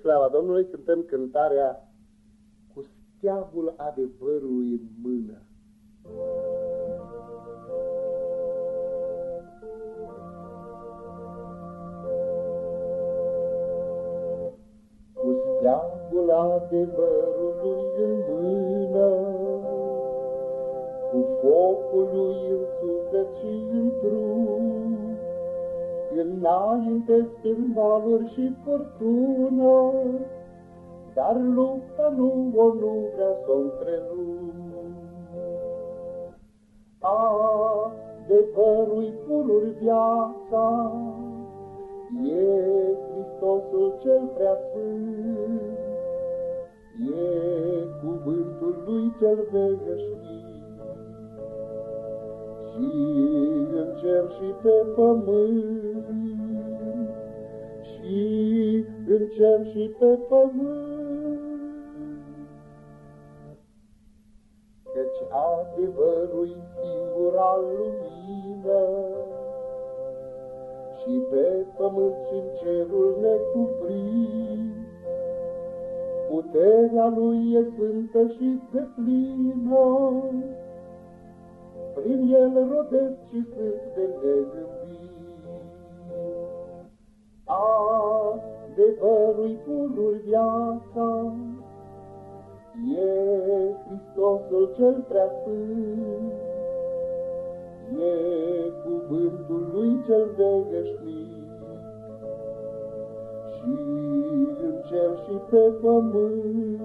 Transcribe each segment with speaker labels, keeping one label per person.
Speaker 1: slava Domnului, cântăm cântarea Cu steagul adevărului în mână. Cu steagul adevărului în mână, Cu focul lui în suflet și în trup, Înainte prin valuri și fortună, Dar lupta nu o nu vrea să o întrerup. Adevărul-i pururi viața, E Hristosul cel prea sfânt, E cuvântul lui cel veșnic și în cer și pe pământ, și în cer și pe pământ. Căci adevărul singura lumină, și pe pământ și în cerul necuprins, Puterea lui e sfântă și de plină, prin el rodesc și sunt de negândit. Adevărul-i purul viața, E Hristosul cel prea sfânt, E cuvântul lui cel veșnic. Și în cer și pe pământ,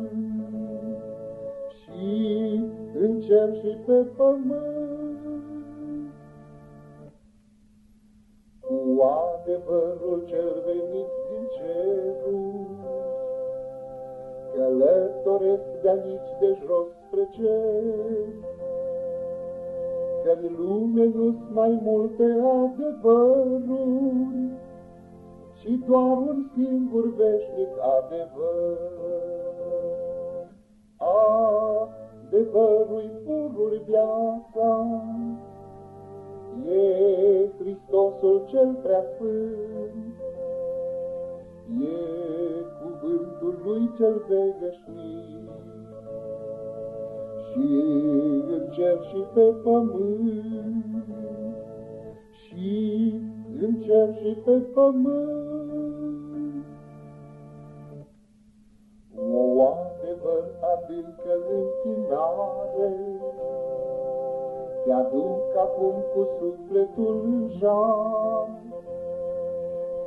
Speaker 1: și în cer și pe pământ. Cu adevărul cel venit din cerul, Călătoresc de aici de jos spre cer, Că-n lume nu mai multe adevăruri, Și doar un singur veșnic adevăr adevărul purul viața. E Hristosul cel prea sfânt, E cuvântul lui cel veșnic. Și în cer și pe pământ, Și în cer și pe pământ, adevăr adâncă închinare. Te-aduc acum cu sufletul în jar,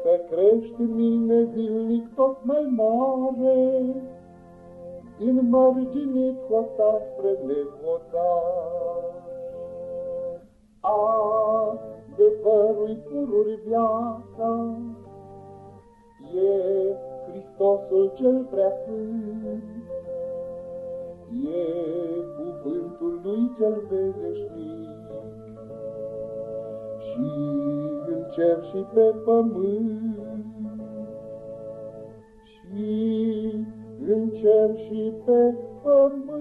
Speaker 1: Să crești mine zilnic tot mai mare, Din mărginit hotar spre nevotar. Adevărul-i pururi viața, E Hristosul cel prea sfânt, E cuvântul lui cel veșnic. Cer și pe pământ, Și în cer și pe pământ,